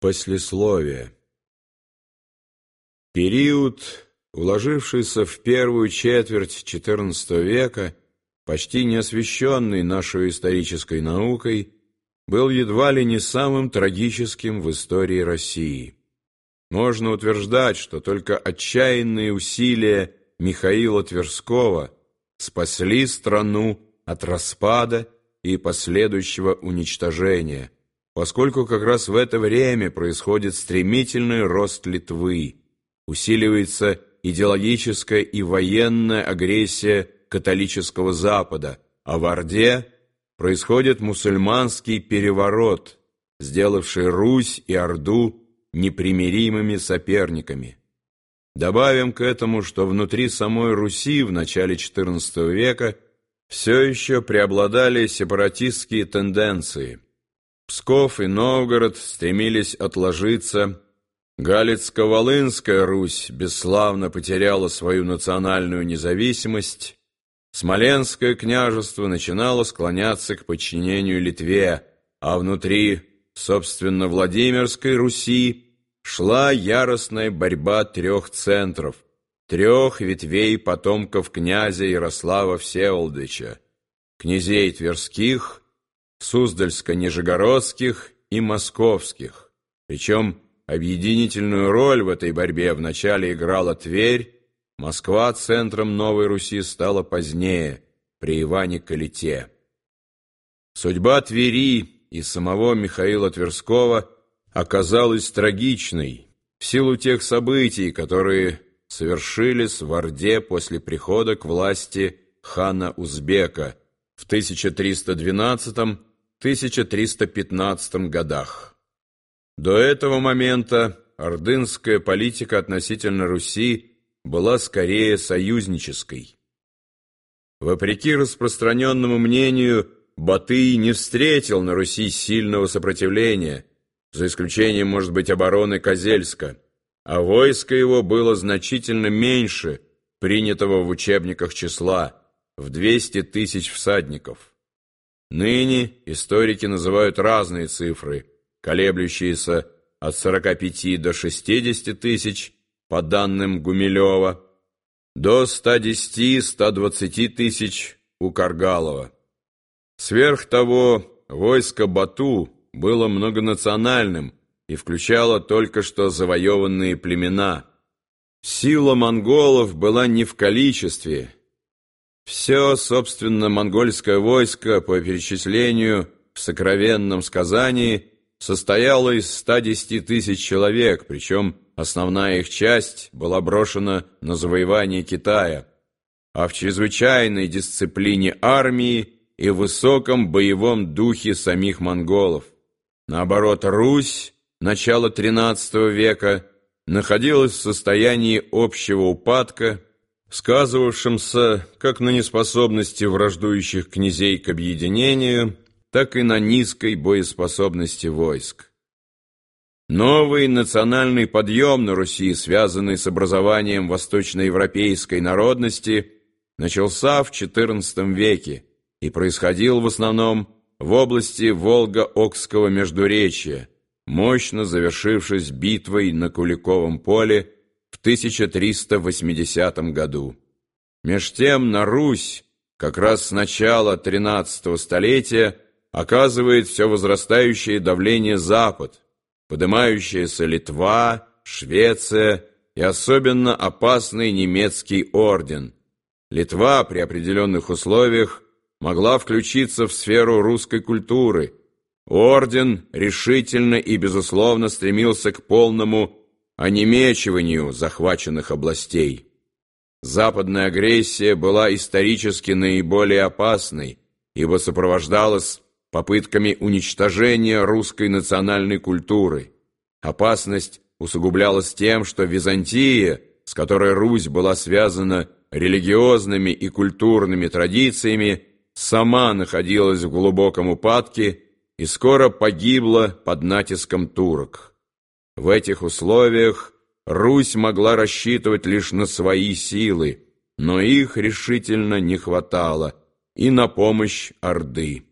Послесловие. Период, уложившийся в первую четверть XIV века, почти не освещенный нашей исторической наукой, был едва ли не самым трагическим в истории России. Можно утверждать, что только отчаянные усилия Михаила Тверского спасли страну от распада и последующего уничтожения – поскольку как раз в это время происходит стремительный рост Литвы, усиливается идеологическая и военная агрессия католического Запада, а в Орде происходит мусульманский переворот, сделавший Русь и Орду непримиримыми соперниками. Добавим к этому, что внутри самой Руси в начале XIV века все еще преобладали сепаратистские тенденции – Псков и Новгород стремились отложиться. Галицко-Волынская Русь бесславно потеряла свою национальную независимость. Смоленское княжество начинало склоняться к подчинению Литве, а внутри, собственно, Владимирской Руси шла яростная борьба трех центров, трех ветвей потомков князя Ярослава Всеволодовича, князей Тверских, Суздальско-Нижегородских и Московских. Причем объединительную роль в этой борьбе вначале играла Тверь, Москва центром Новой Руси стала позднее, при Иване Калите. Судьба Твери и самого Михаила Тверского оказалась трагичной в силу тех событий, которые совершились в Орде после прихода к власти хана Узбека в 1312 1315 годах. До этого момента ордынская политика относительно Руси была скорее союзнической. Вопреки распространенному мнению, Батый не встретил на Руси сильного сопротивления, за исключением, может быть, обороны Козельска, а войско его было значительно меньше принятого в учебниках числа, в 200 тысяч всадников. Ныне историки называют разные цифры, колеблющиеся от 45 до 60 тысяч, по данным Гумилева, до 110-120 тысяч у Каргалова. Сверх того, войско Бату было многонациональным и включало только что завоеванные племена. Сила монголов была не в количестве, все, собственно, монгольское войско, по перечислению в сокровенном сказании, состояло из 110 тысяч человек, причем основная их часть была брошена на завоевание Китая, а в чрезвычайной дисциплине армии и высоком боевом духе самих монголов. Наоборот, Русь, начало XIII века, находилась в состоянии общего упадка, сказывавшимся как на неспособности враждующих князей к объединению, так и на низкой боеспособности войск. Новый национальный подъем на Руси, связанный с образованием восточноевропейской народности, начался в XIV веке и происходил в основном в области Волго-Окского междуречия, мощно завершившись битвой на Куликовом поле в 1380 году. Меж тем на Русь, как раз с начала XIII столетия, оказывает все возрастающее давление Запад, поднимающаяся Литва, Швеция и особенно опасный немецкий орден. Литва при определенных условиях могла включиться в сферу русской культуры. Орден решительно и безусловно стремился к полному онемечиванию захваченных областей. Западная агрессия была исторически наиболее опасной, ибо сопровождалась попытками уничтожения русской национальной культуры. Опасность усугублялась тем, что Византия, с которой Русь была связана религиозными и культурными традициями, сама находилась в глубоком упадке и скоро погибла под натиском турок. В этих условиях Русь могла рассчитывать лишь на свои силы, но их решительно не хватало и на помощь Орды.